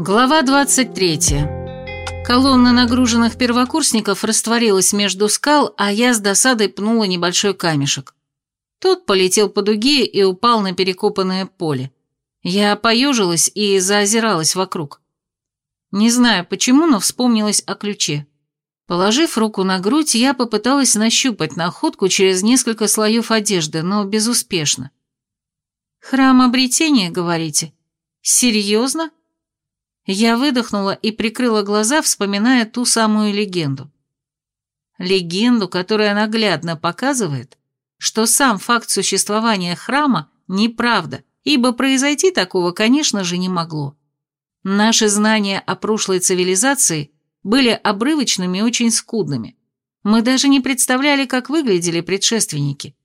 Глава 23. Колонна нагруженных первокурсников растворилась между скал, а я с досадой пнула небольшой камешек. Тот полетел по дуге и упал на перекопанное поле. Я поежилась и заозиралась вокруг. Не знаю почему, но вспомнилась о ключе. Положив руку на грудь, я попыталась нащупать находку через несколько слоев одежды, но безуспешно. «Храм обретения, говорите? Серьезно?» Я выдохнула и прикрыла глаза, вспоминая ту самую легенду. Легенду, которая наглядно показывает, что сам факт существования храма неправда, ибо произойти такого, конечно же, не могло. Наши знания о прошлой цивилизации были обрывочными и очень скудными. Мы даже не представляли, как выглядели предшественники.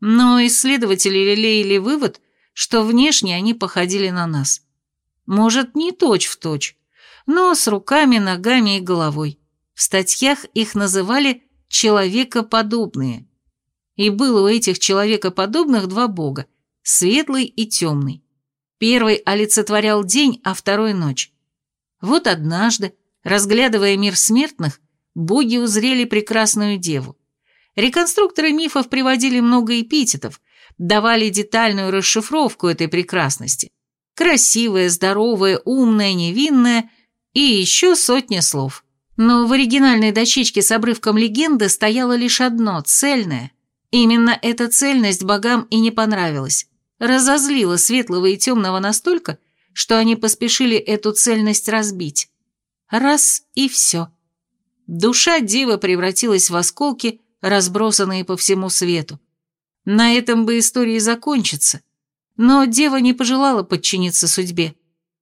Но исследователи лелеяли вывод, что внешне они походили на нас. Может, не точь-в-точь, точь, но с руками, ногами и головой. В статьях их называли «человекоподобные». И было у этих человекоподобных два бога – светлый и темный. Первый олицетворял день, а второй – ночь. Вот однажды, разглядывая мир смертных, боги узрели прекрасную деву. Реконструкторы мифов приводили много эпитетов, давали детальную расшифровку этой прекрасности. Красивая, здоровая, умная, невинная и еще сотня слов. Но в оригинальной дощечке с обрывком легенды стояло лишь одно, цельное. Именно эта цельность богам и не понравилась. Разозлила светлого и темного настолько, что они поспешили эту цельность разбить. Раз и все. Душа девы превратилась в осколки, разбросанные по всему свету. На этом бы история закончится, но дева не пожелала подчиниться судьбе.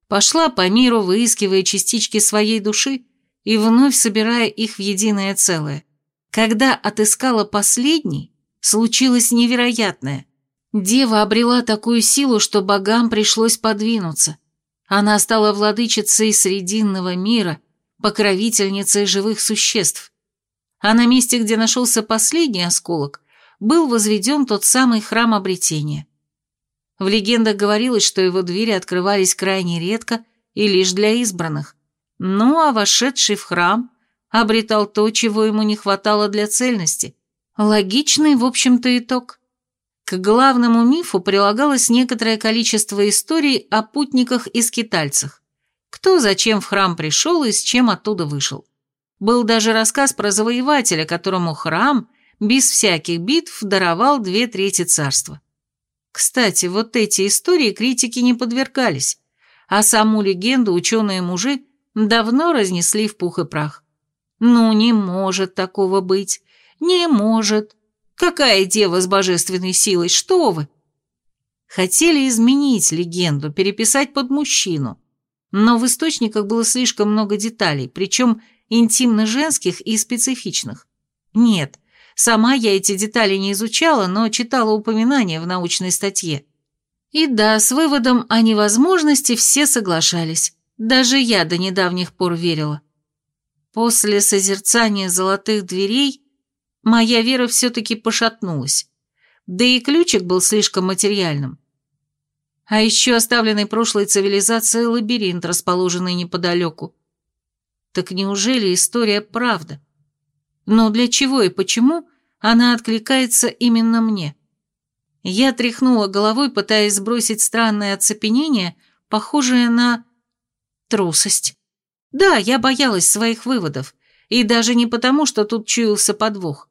Пошла по миру, выискивая частички своей души и вновь собирая их в единое целое. Когда отыскала последний, случилось невероятное. Дева обрела такую силу, что богам пришлось подвинуться. Она стала владычицей Срединного мира, покровительницей живых существ. А на месте, где нашелся последний осколок, был возведен тот самый храм обретения. В легендах говорилось, что его двери открывались крайне редко и лишь для избранных. Ну, а вошедший в храм обретал то, чего ему не хватало для цельности. Логичный, в общем-то, итог. К главному мифу прилагалось некоторое количество историй о путниках и скитальцах. Кто зачем в храм пришел и с чем оттуда вышел. Был даже рассказ про завоевателя, которому храм, без всяких битв, даровал две трети царства. Кстати, вот эти истории критики не подвергались, а саму легенду ученые-мужи давно разнесли в пух и прах. Ну, не может такого быть. Не может. Какая дева с божественной силой, что вы? Хотели изменить легенду, переписать под мужчину. Но в источниках было слишком много деталей, причем интимно-женских и специфичных. Нет, Сама я эти детали не изучала, но читала упоминания в научной статье. И да, с выводом о невозможности все соглашались. Даже я до недавних пор верила. После созерцания золотых дверей моя вера все-таки пошатнулась. Да и ключик был слишком материальным. А еще оставленный прошлой цивилизацией лабиринт, расположенный неподалеку. Так неужели история правда? Но для чего и почему она откликается именно мне? Я тряхнула головой, пытаясь сбросить странное оцепенение, похожее на... трусость. Да, я боялась своих выводов, и даже не потому, что тут чуялся подвох.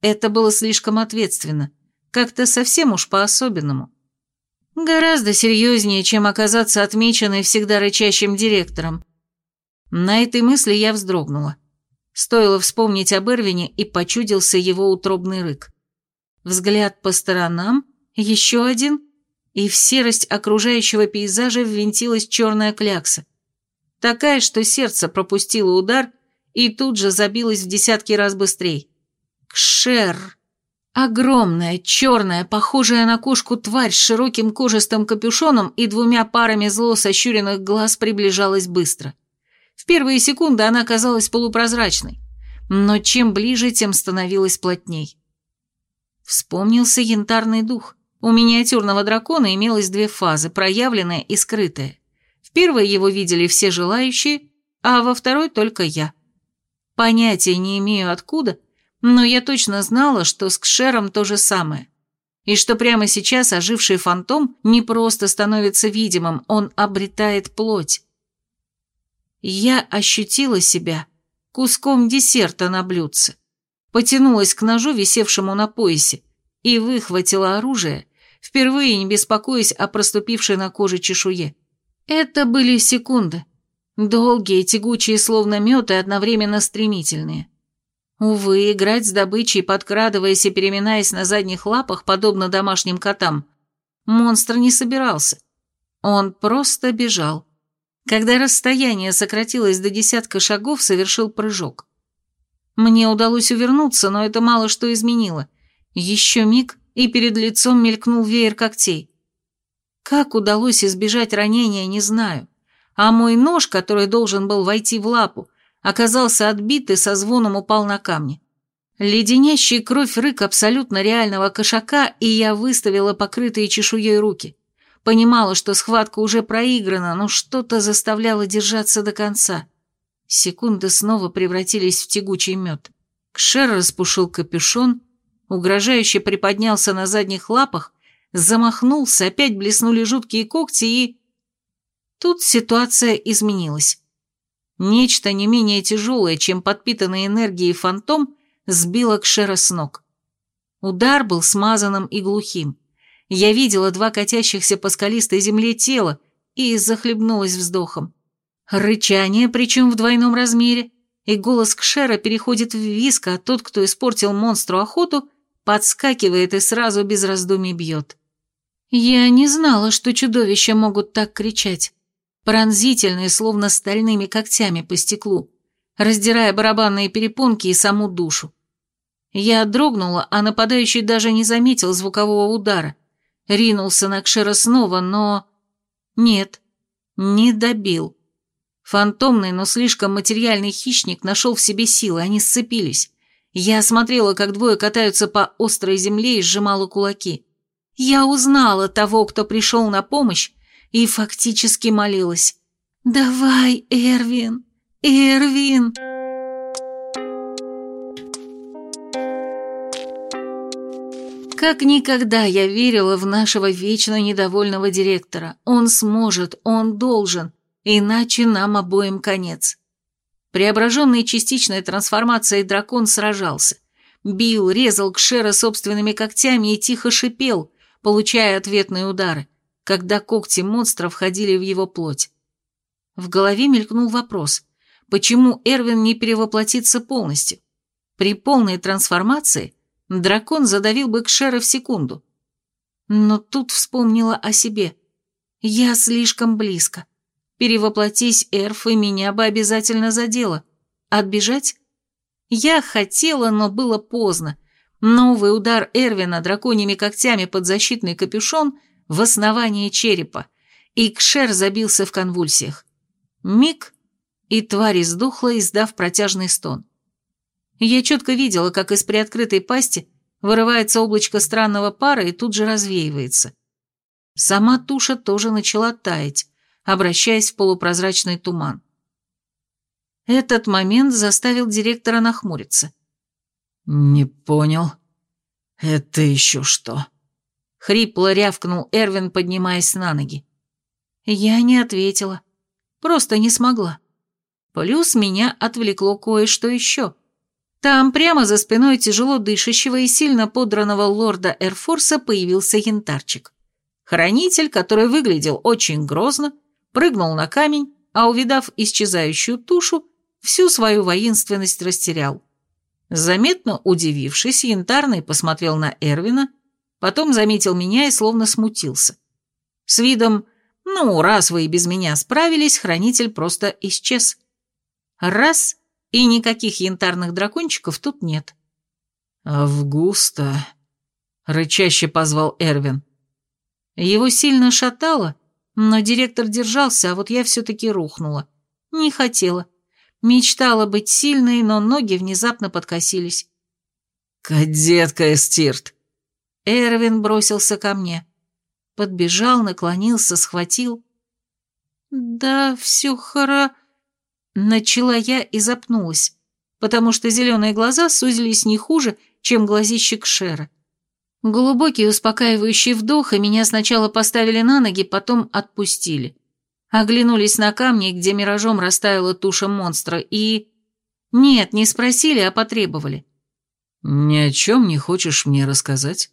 Это было слишком ответственно, как-то совсем уж по-особенному. Гораздо серьезнее, чем оказаться отмеченной всегда рычащим директором. На этой мысли я вздрогнула. Стоило вспомнить об Эрвине, и почудился его утробный рык. Взгляд по сторонам, еще один, и в серость окружающего пейзажа ввинтилась черная клякса. Такая, что сердце пропустило удар и тут же забилось в десятки раз быстрее. Кшер! Огромная, черная, похожая на кошку тварь с широким кожистым капюшоном и двумя парами зло сощуренных глаз приближалась быстро. — в первые секунды она казалась полупрозрачной, но чем ближе, тем становилась плотней. Вспомнился янтарный дух. У миниатюрного дракона имелось две фазы, проявленная и скрытая. В первой его видели все желающие, а во второй только я. Понятия не имею откуда, но я точно знала, что с Кшером то же самое. И что прямо сейчас оживший фантом не просто становится видимым, он обретает плоть. Я ощутила себя куском десерта на блюдце, потянулась к ножу, висевшему на поясе, и выхватила оружие, впервые не беспокоясь о проступившей на коже чешуе. Это были секунды. Долгие, тягучие, словно мед, и одновременно стремительные. Увы, играть с добычей, подкрадываясь и переминаясь на задних лапах, подобно домашним котам, монстр не собирался. Он просто бежал. Когда расстояние сократилось до десятка шагов, совершил прыжок. Мне удалось увернуться, но это мало что изменило. Еще миг, и перед лицом мелькнул веер когтей. Как удалось избежать ранения, не знаю а мой нож, который должен был войти в лапу, оказался отбит и со звоном упал на камни. Леденящий кровь рык абсолютно реального кошака, и я выставила покрытые чешуей руки. Понимала, что схватка уже проиграна, но что-то заставляло держаться до конца. Секунды снова превратились в тягучий мед. Кшер распушил капюшон, угрожающе приподнялся на задних лапах, замахнулся, опять блеснули жуткие когти и... Тут ситуация изменилась. Нечто не менее тяжелое, чем подпитанный энергией фантом, сбило Кшера с ног. Удар был смазанным и глухим. Я видела два катящихся по скалистой земле тела и захлебнулась вздохом. Рычание, причем в двойном размере, и голос Кшера переходит в виск, а тот, кто испортил монстру охоту, подскакивает и сразу без раздумий бьет. Я не знала, что чудовища могут так кричать пронзительные, словно стальными когтями по стеклу, раздирая барабанные перепонки и саму душу. Я дрогнула, а нападающий даже не заметил звукового удара. Ринулся на Кшера снова, но... Нет, не добил. Фантомный, но слишком материальный хищник нашел в себе силы, они сцепились. Я смотрела, как двое катаются по острой земле и сжимала кулаки. Я узнала того, кто пришел на помощь, и фактически молилась. «Давай, Эрвин! Эрвин!» Как никогда я верила в нашего вечно недовольного директора. Он сможет, он должен, иначе нам обоим конец. Преображенный частичной трансформацией дракон сражался. Бил, резал Кшера собственными когтями и тихо шипел, получая ответные удары когда когти монстра входили в его плоть. В голове мелькнул вопрос, почему Эрвин не перевоплотится полностью? При полной трансформации дракон задавил бы Кшера в секунду. Но тут вспомнила о себе. Я слишком близко. Перевоплотись Эрф, и меня бы обязательно задело. Отбежать? Я хотела, но было поздно. Новый удар Эрвина драконьими когтями под защитный капюшон в основании черепа, и Кшер забился в конвульсиях. Миг, и тварь издохла, издав протяжный стон. Я четко видела, как из приоткрытой пасти вырывается облачко странного пара и тут же развеивается. Сама туша тоже начала таять, обращаясь в полупрозрачный туман. Этот момент заставил директора нахмуриться. «Не понял. Это еще что?» Хрипло рявкнул Эрвин, поднимаясь на ноги. Я не ответила. Просто не смогла. Плюс меня отвлекло кое-что еще. Там прямо за спиной тяжело дышащего и сильно подранного лорда Эрфорса появился янтарчик. Хранитель, который выглядел очень грозно, прыгнул на камень, а увидав исчезающую тушу, всю свою воинственность растерял. Заметно удивившись, янтарный посмотрел на Эрвина Потом заметил меня и словно смутился. С видом «Ну, раз вы и без меня справились, хранитель просто исчез». Раз, и никаких янтарных дракончиков тут нет. «Августа», — рычаще позвал Эрвин. Его сильно шатало, но директор держался, а вот я все-таки рухнула. Не хотела. Мечтала быть сильной, но ноги внезапно подкосились. «Кадетка Эстирт!» Эрвин бросился ко мне. Подбежал, наклонился, схватил. Да, все хоро... Начала я и запнулась, потому что зеленые глаза сузились не хуже, чем глазищик Шера. Глубокий успокаивающий вдох, и меня сначала поставили на ноги, потом отпустили. Оглянулись на камни, где миражом растаяла туша монстра, и... Нет, не спросили, а потребовали. «Ни о чем не хочешь мне рассказать?»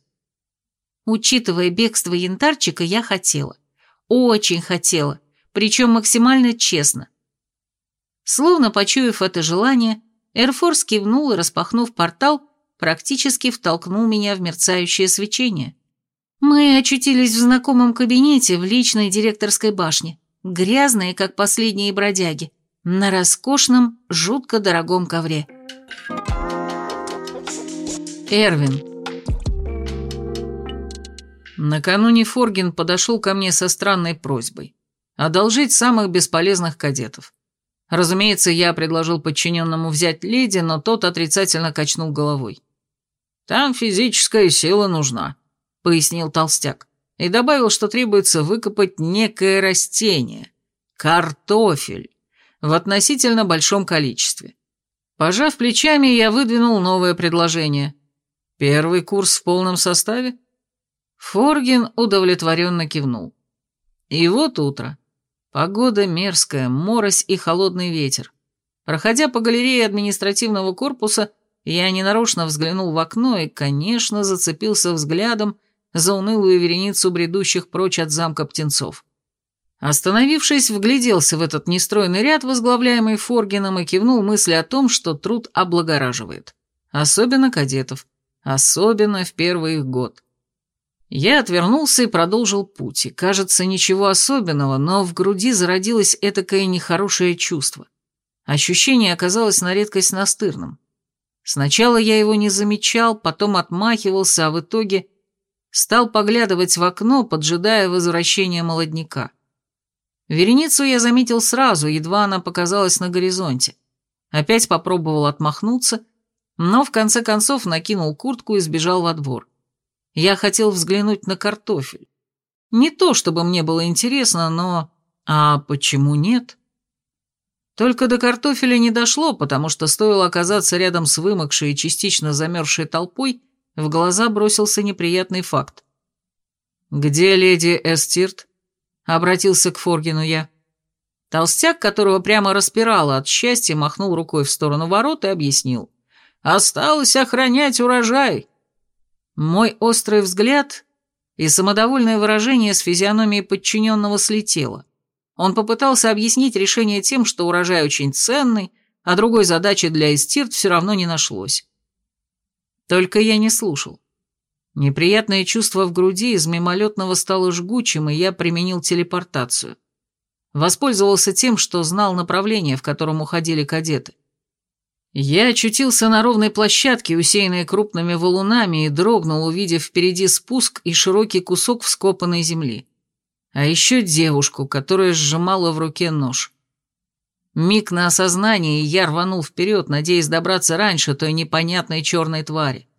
Учитывая бегство янтарчика, я хотела. Очень хотела, причем максимально честно. Словно почуяв это желание, Эрфорс кивнул и, распахнув портал, практически втолкнул меня в мерцающее свечение. Мы очутились в знакомом кабинете в личной директорской башне, грязные, как последние бродяги, на роскошном, жутко дорогом ковре. Эрвин. Накануне Форгин подошел ко мне со странной просьбой – одолжить самых бесполезных кадетов. Разумеется, я предложил подчиненному взять леди, но тот отрицательно качнул головой. «Там физическая сила нужна», — пояснил толстяк, и добавил, что требуется выкопать некое растение — картофель, в относительно большом количестве. Пожав плечами, я выдвинул новое предложение. «Первый курс в полном составе?» Форгин удовлетворенно кивнул. И вот утро. Погода мерзкая, морось и холодный ветер. Проходя по галерее административного корпуса, я ненарочно взглянул в окно и, конечно, зацепился взглядом за унылую вереницу бредущих прочь от замка птенцов. Остановившись, вгляделся в этот нестройный ряд, возглавляемый Форгином, и кивнул мысли о том, что труд облагораживает. Особенно кадетов. Особенно в первый их год. Я отвернулся и продолжил путь, и, кажется, ничего особенного, но в груди зародилось этакое нехорошее чувство. Ощущение оказалось на редкость настырным. Сначала я его не замечал, потом отмахивался, а в итоге стал поглядывать в окно, поджидая возвращения молодняка. Вереницу я заметил сразу, едва она показалась на горизонте. Опять попробовал отмахнуться, но в конце концов накинул куртку и сбежал во двор. Я хотел взглянуть на картофель. Не то, чтобы мне было интересно, но... А почему нет? Только до картофеля не дошло, потому что стоило оказаться рядом с вымокшей и частично замерзшей толпой, в глаза бросился неприятный факт. «Где леди Эстирт?» — обратился к Форгину я. Толстяк, которого прямо распирало от счастья, махнул рукой в сторону ворот и объяснил. «Осталось охранять урожай!» Мой острый взгляд и самодовольное выражение с физиономией подчиненного слетело. Он попытался объяснить решение тем, что урожай очень ценный, а другой задачи для Эстирт все равно не нашлось. Только я не слушал. Неприятное чувство в груди из мимолетного стало жгучим, и я применил телепортацию. Воспользовался тем, что знал направление, в котором уходили кадеты. Я очутился на ровной площадке, усеянной крупными валунами, и дрогнул, увидев впереди спуск и широкий кусок вскопанной земли. А еще девушку, которая сжимала в руке нож. Миг на осознание, и я рванул вперед, надеясь добраться раньше той непонятной черной твари.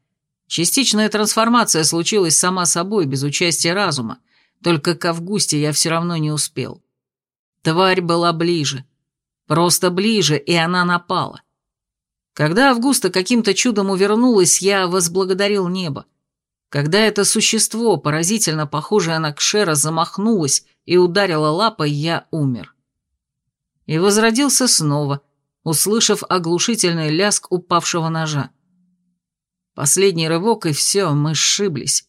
Частичная трансформация случилась сама собой, без участия разума, только к Августе я все равно не успел. Тварь была ближе. Просто ближе, и она напала. Когда Августа каким-то чудом увернулась, я возблагодарил небо. Когда это существо, поразительно похожее на Кшера, замахнулось и ударило лапой, я умер. И возродился снова, услышав оглушительный ляск упавшего ножа. Последний рывок, и все, мы сшиблись.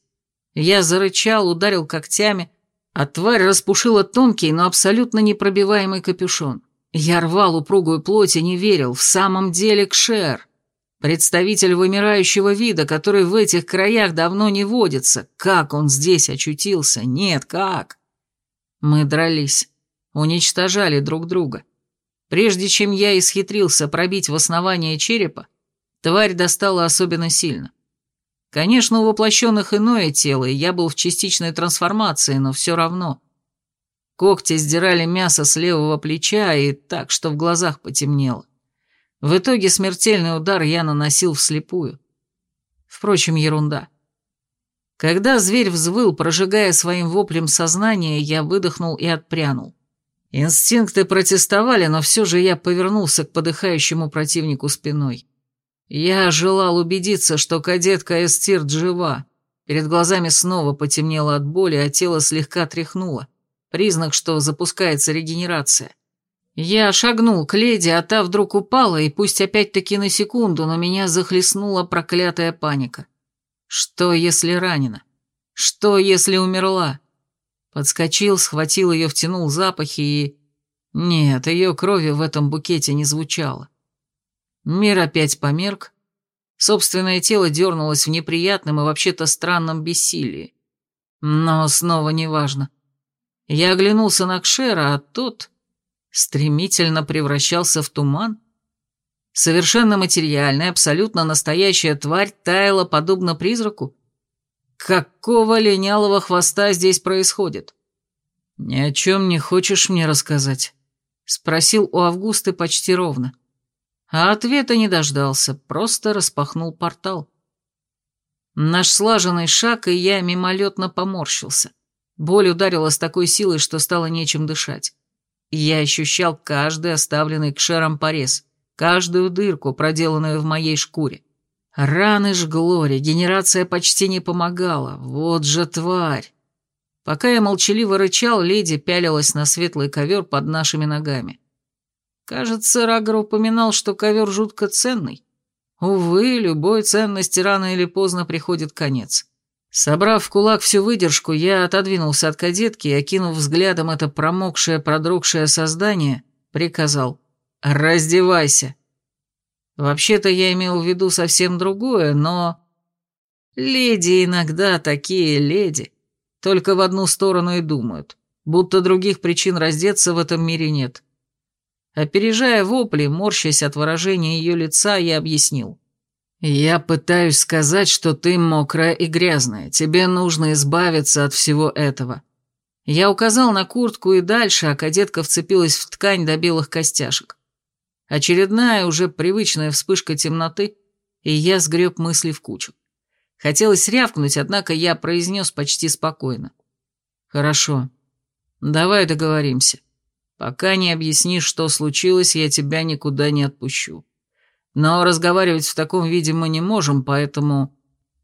Я зарычал, ударил когтями, а тварь распушила тонкий, но абсолютно непробиваемый капюшон. Я рвал упругую плоть и не верил, в самом деле Кшер. Представитель вымирающего вида, который в этих краях давно не водится. Как он здесь очутился? Нет, как? Мы дрались, уничтожали друг друга. Прежде чем я исхитрился пробить в основание черепа, тварь достала особенно сильно. Конечно, у воплощенных иное тело, и я был в частичной трансформации, но все равно. Когти сдирали мясо с левого плеча и так, что в глазах потемнело. В итоге смертельный удар я наносил вслепую. Впрочем, ерунда. Когда зверь взвыл, прожигая своим воплем сознание, я выдохнул и отпрянул. Инстинкты протестовали, но все же я повернулся к подыхающему противнику спиной. Я желал убедиться, что кадетка Эстирт жива. Перед глазами снова потемнело от боли, а тело слегка тряхнуло. Признак, что запускается регенерация. Я шагнул к леди, а та вдруг упала, и пусть опять-таки на секунду, но меня захлестнула проклятая паника. Что, если ранена? Что, если умерла? Подскочил, схватил ее, втянул запахи и... Нет, ее крови в этом букете не звучало. Мир опять померк. Собственное тело дернулось в неприятном и вообще-то странном бессилии. Но снова неважно. Я оглянулся на Кшера, а тот стремительно превращался в туман. Совершенно материальная, абсолютно настоящая тварь таяла подобно призраку. Какого линялого хвоста здесь происходит? Ни о чем не хочешь мне рассказать? Спросил у Августы почти ровно. А ответа не дождался, просто распахнул портал. Наш слаженный шаг, и я мимолетно поморщился. Боль ударила с такой силой, что стало нечем дышать. Я ощущал каждый оставленный к шерам порез, каждую дырку, проделанную в моей шкуре. Раны жгло, регенерация почти не помогала. Вот же тварь! Пока я молчаливо рычал, леди пялилась на светлый ковер под нашими ногами. Кажется, Рагор упоминал, что ковер жутко ценный. Увы, любой ценности рано или поздно приходит конец. Собрав в кулак всю выдержку, я отодвинулся от кадетки и, окинув взглядом это промокшее, продрогшее создание, приказал «Раздевайся». Вообще-то я имел в виду совсем другое, но... Леди иногда такие леди, только в одну сторону и думают, будто других причин раздеться в этом мире нет. Опережая вопли, морщась от выражения ее лица, я объяснил. «Я пытаюсь сказать, что ты мокрая и грязная. Тебе нужно избавиться от всего этого». Я указал на куртку и дальше, а кадетка вцепилась в ткань до белых костяшек. Очередная, уже привычная вспышка темноты, и я сгреб мысли в кучу. Хотелось рявкнуть, однако я произнес почти спокойно. «Хорошо. Давай договоримся. Пока не объяснишь, что случилось, я тебя никуда не отпущу. Но разговаривать в таком виде мы не можем, поэтому...»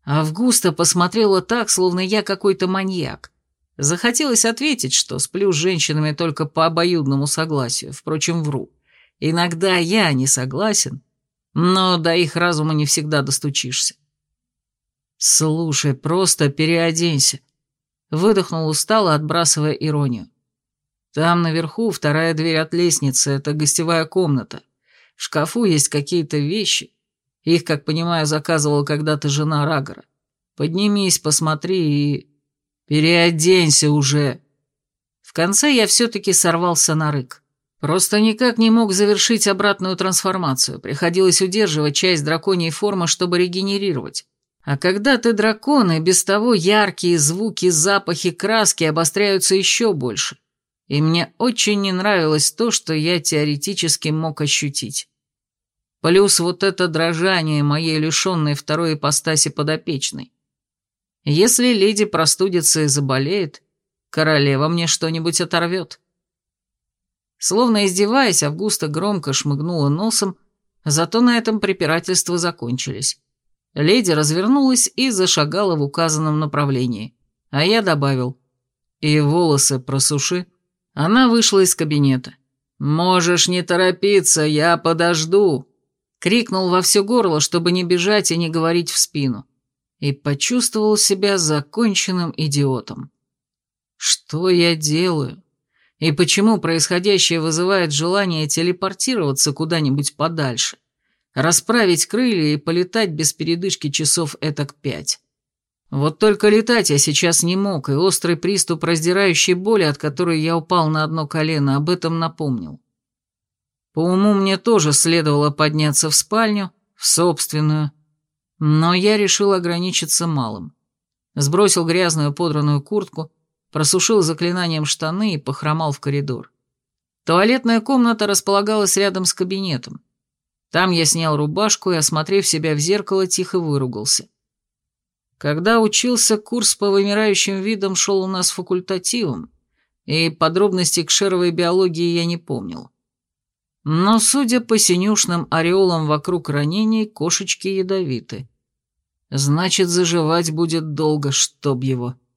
Августа посмотрела так, словно я какой-то маньяк. Захотелось ответить, что сплю с женщинами только по обоюдному согласию, впрочем, вру. Иногда я не согласен, но до их разума не всегда достучишься. «Слушай, просто переоденься», — выдохнул устало, отбрасывая иронию. «Там наверху вторая дверь от лестницы, это гостевая комната. В шкафу есть какие-то вещи. Их, как понимаю, заказывала когда-то жена Рагора. Поднимись, посмотри и... Переоденься уже. В конце я все-таки сорвался на рык. Просто никак не мог завершить обратную трансформацию. Приходилось удерживать часть драконьей формы, чтобы регенерировать. А когда ты дракон, и без того яркие звуки, запахи, краски обостряются еще больше и мне очень не нравилось то, что я теоретически мог ощутить. Плюс вот это дрожание моей лишенной второй ипостаси подопечной. Если леди простудится и заболеет, королева мне что-нибудь оторвет. Словно издеваясь, Августа громко шмыгнула носом, зато на этом препирательства закончились. Леди развернулась и зашагала в указанном направлении, а я добавил «И волосы просуши». Она вышла из кабинета. «Можешь не торопиться, я подожду!» Крикнул во все горло, чтобы не бежать и не говорить в спину. И почувствовал себя законченным идиотом. Что я делаю? И почему происходящее вызывает желание телепортироваться куда-нибудь подальше? Расправить крылья и полетать без передышки часов этак пять? Вот только летать я сейчас не мог, и острый приступ раздирающей боли, от которой я упал на одно колено, об этом напомнил. По уму мне тоже следовало подняться в спальню, в собственную, но я решил ограничиться малым. Сбросил грязную подранную куртку, просушил заклинанием штаны и похромал в коридор. Туалетная комната располагалась рядом с кабинетом. Там я снял рубашку и, осмотрев себя в зеркало, тихо выругался. Когда учился, курс по вымирающим видам шел у нас факультативом, и подробностей кшеровой биологии я не помнил. Но, судя по синюшным ореолам вокруг ранений, кошечки ядовиты. Значит, заживать будет долго, чтоб его.